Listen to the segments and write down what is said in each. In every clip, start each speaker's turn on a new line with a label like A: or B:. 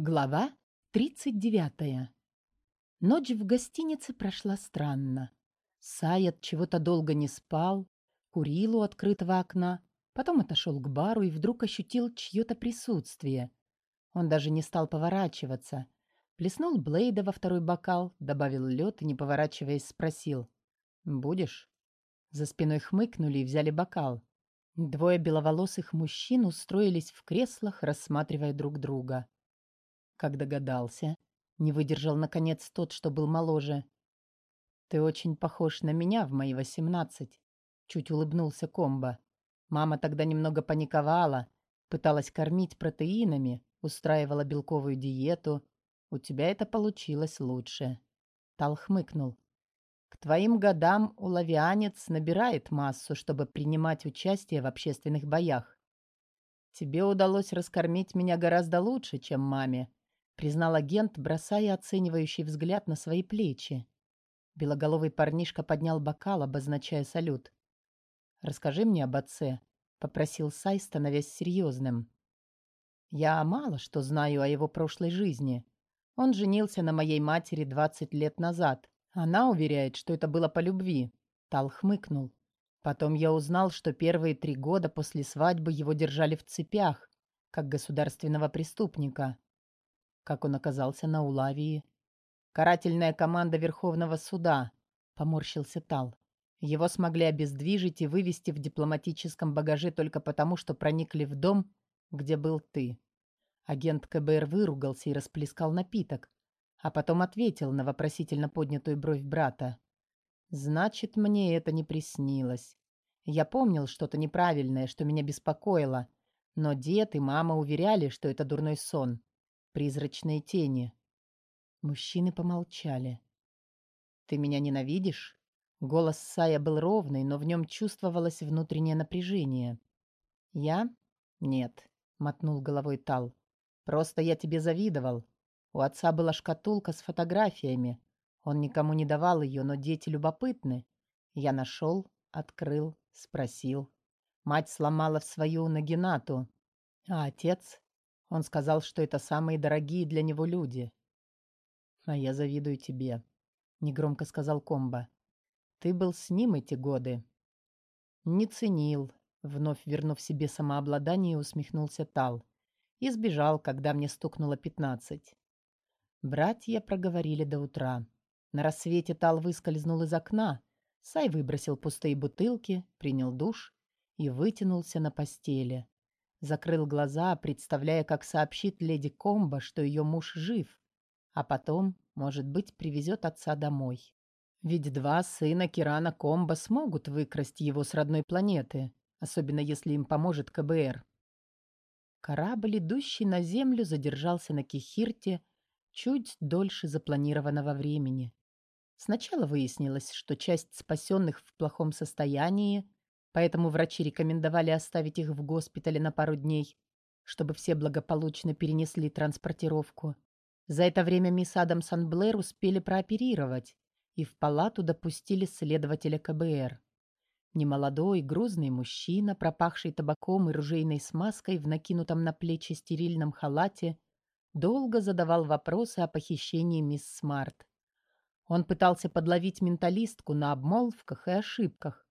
A: Глава 39. Ночь в гостинице прошла странно. Саят чего-то долго не спал, курил у открытого окна, потом отошел к бару и вдруг ощутил чье-то присутствие. Он даже не стал поворачиваться. Плеснул Блейда во второй бокал, добавил лед и, не поворачиваясь, спросил. «Будешь?» За спиной хмыкнули и взяли бокал. Двое беловолосых мужчин устроились в креслах, рассматривая друг друга. Как догадался, не выдержал, наконец, тот, что был моложе. «Ты очень похож на меня в мои восемнадцать», — чуть улыбнулся Комбо. Мама тогда немного паниковала, пыталась кормить протеинами, устраивала белковую диету. У тебя это получилось лучше. Тал хмыкнул. К твоим годам улавианец набирает массу, чтобы принимать участие в общественных боях. Тебе удалось раскормить меня гораздо лучше, чем маме, признал агент, бросая оценивающий взгляд на свои плечи. Белоголовый парнишка поднял бокал, обозначая салют. «Расскажи мне об отце», — попросил Сай, становясь серьезным. «Я мало что знаю о его прошлой жизни. Он женился на моей матери двадцать лет назад. Она уверяет, что это было по любви. Тал хмыкнул. Потом я узнал, что первые три года после свадьбы его держали в цепях, как государственного преступника. Как он оказался на Улавии? Карательная команда Верховного суда, поморщился Тал. Его смогли обездвижить и вывести в дипломатическом багаже только потому, что проникли в дом, где был ты. Агент КБР выругался и расплескал напиток, а потом ответил на вопросительно поднятую бровь брата. «Значит, мне это не приснилось. Я помнил что-то неправильное, что меня беспокоило, но дед и мама уверяли, что это дурной сон, призрачные тени». Мужчины помолчали. «Ты меня ненавидишь?» Голос Сая был ровный, но в нем чувствовалось внутреннее напряжение. «Я? Нет», — мотнул головой Тал. «Просто я тебе завидовал. У отца была шкатулка с фотографиями. Он никому не давал ее, но дети любопытны. Я нашел, открыл, спросил. Мать сломала в свою нагинату. А отец? Он сказал, что это самые дорогие для него люди. А я завидую тебе, негромко сказал Комба. Ты был с ним эти годы. Не ценил, вновь вернув себе самообладание, усмехнулся Тал. И сбежал, когда мне стукнуло пятнадцать. Братья проговорили до утра. На рассвете Тал выскользнул из окна. Сай выбросил пустые бутылки, принял душ и вытянулся на постели. Закрыл глаза, представляя, как сообщит леди Комба, что ее муж жив, а потом, может быть, привезет отца домой. Ведь два сына Кирана Комба смогут выкрасть его с родной планеты, особенно если им поможет КБР. Корабль, идущий на Землю, задержался на Кихирте чуть дольше запланированного времени. Сначала выяснилось, что часть спасенных в плохом состоянии, поэтому врачи рекомендовали оставить их в госпитале на пару дней, чтобы все благополучно перенесли транспортировку. За это время мисс Адамсон Блэр успели прооперировать, и в палату допустили следователя КБР. Немолодой, грузный мужчина, пропахший табаком и ружейной смазкой в накинутом на плечи стерильном халате, долго задавал вопросы о похищении мисс Смарт. Он пытался подловить менталистку на обмолвках и ошибках.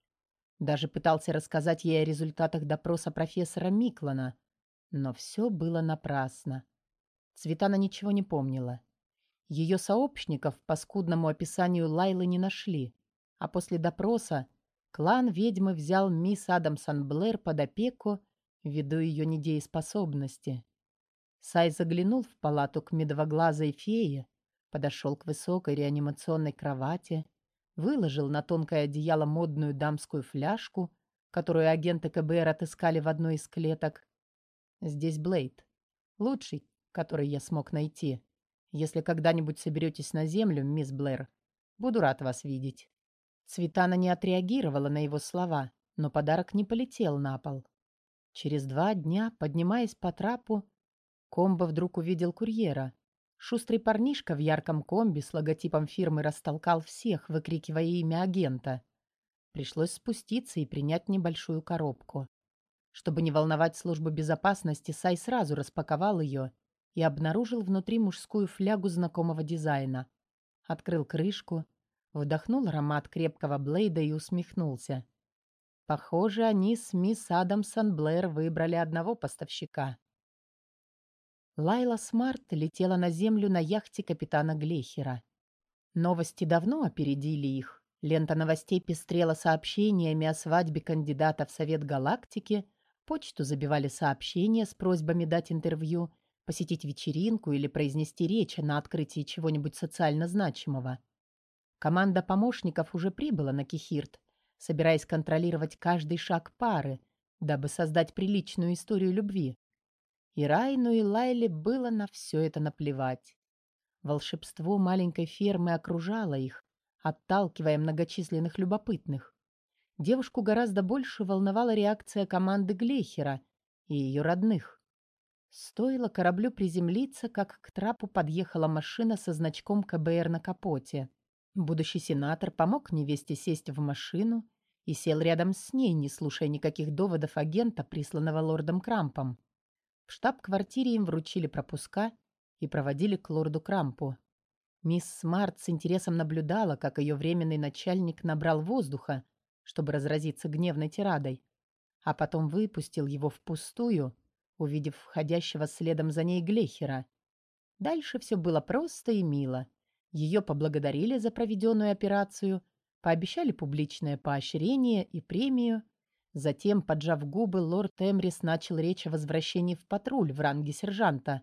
A: Даже пытался рассказать ей о результатах допроса профессора Миклана. Но все было напрасно. Цветана ничего не помнила. Ее сообщников по скудному описанию Лайлы не нашли, а после допроса клан ведьмы взял мисс Адамсон Блэр под опеку ввиду ее недееспособности. Сай заглянул в палату к медовоглазой фее, подошел к высокой реанимационной кровати, выложил на тонкое одеяло модную дамскую фляжку, которую агенты КБР отыскали в одной из клеток. Здесь Блейд. Лучший, который я смог найти. Если когда-нибудь соберетесь на землю, мисс Блэр, буду рад вас видеть. Цветана не отреагировала на его слова, но подарок не полетел на пол. Через два дня, поднимаясь по трапу, Комбо вдруг увидел курьера. Шустрый парнишка в ярком комби с логотипом фирмы растолкал всех, выкрикивая имя агента. Пришлось спуститься и принять небольшую коробку. Чтобы не волновать службу безопасности, Сай сразу распаковал ее и обнаружил внутри мужскую флягу знакомого дизайна. Открыл крышку, вдохнул аромат крепкого Блейда и усмехнулся. Похоже, они с мисс Адамсон Блэр выбрали одного поставщика. Лайла Смарт летела на землю на яхте капитана Глехера. Новости давно опередили их. Лента новостей пестрела сообщениями о свадьбе кандидата в Совет Галактики, почту забивали сообщения с просьбами дать интервью, посетить вечеринку или произнести речь на открытии чего-нибудь социально значимого. Команда помощников уже прибыла на Кихирт, собираясь контролировать каждый шаг пары, дабы создать приличную историю любви. И Райну, и Лайле было на все это наплевать. Волшебство маленькой фермы окружало их, отталкивая многочисленных любопытных. Девушку гораздо больше волновала реакция команды Глейхера и ее родных. Стоило кораблю приземлиться, как к трапу подъехала машина со значком КБР на капоте. Будущий сенатор помог невесте сесть в машину и сел рядом с ней, не слушая никаких доводов агента, присланного лордом Крампом. В штаб-квартире им вручили пропуска и проводили к лорду Крампу. Мисс Смарт с интересом наблюдала, как ее временный начальник набрал воздуха, чтобы разразиться гневной тирадой, а потом выпустил его впустую, увидев входящего следом за ней Глехера. Дальше все было просто и мило. Ее поблагодарили за проведенную операцию, пообещали публичное поощрение и премию – Затем, поджав губы, лорд Эмрис начал речь о возвращении в патруль в ранге сержанта.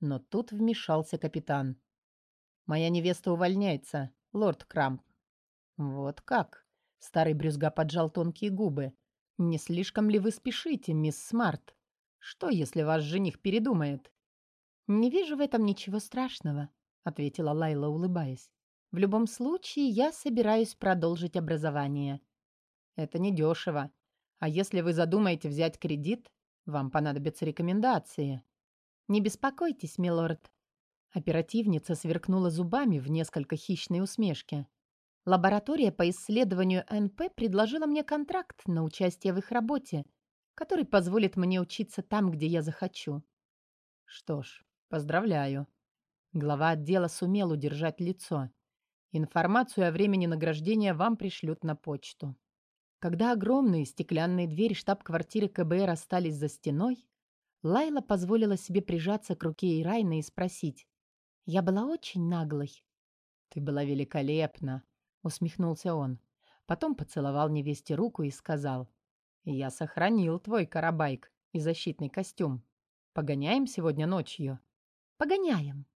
A: Но тут вмешался капитан. «Моя невеста увольняется, лорд Крамп». «Вот как?» Старый брюзга поджал тонкие губы. «Не слишком ли вы спешите, мисс Смарт? Что, если ваш жених передумает?» «Не вижу в этом ничего страшного», — ответила Лайла, улыбаясь. «В любом случае, я собираюсь продолжить образование». «Это недешево. А если вы задумаете взять кредит, вам понадобятся рекомендации. Не беспокойтесь, милорд. Оперативница сверкнула зубами в несколько хищной усмешке. Лаборатория по исследованию НП предложила мне контракт на участие в их работе, который позволит мне учиться там, где я захочу. Что ж, поздравляю. Глава отдела сумел удержать лицо. Информацию о времени награждения вам пришлют на почту. Когда огромные стеклянные двери штаб-квартиры КБР остались за стеной, Лайла позволила себе прижаться к руке Ирайна и спросить. «Я была очень наглой». «Ты была великолепна», — усмехнулся он. Потом поцеловал невесте руку и сказал. «Я сохранил твой карабайк и защитный костюм. Погоняем сегодня ночью?» «Погоняем»,